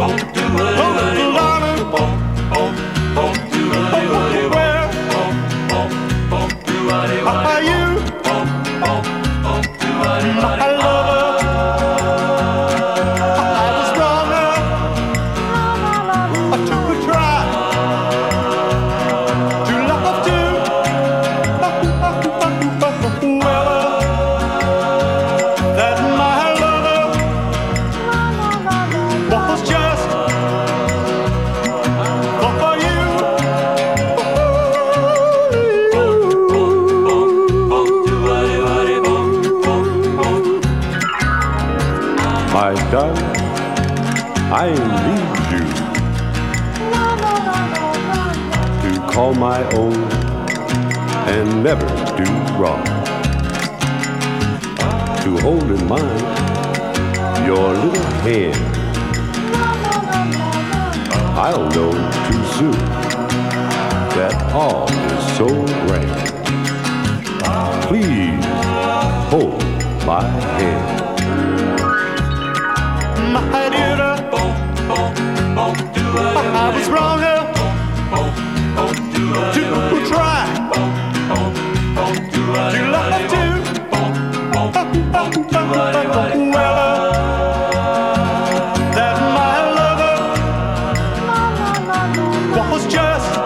Are you? My darling, I need you to call my own and never do wrong. To hold in mind your little hand. I'll know too soon that all is so grand. Please hold my hand. I did a bump, bump, bump, do a I was wrong, her. Bump, bump, do a to try. Bump, bump, bump, do a You love to. Bump, bump, bump, bump, bump, well, uh, that my lover was just.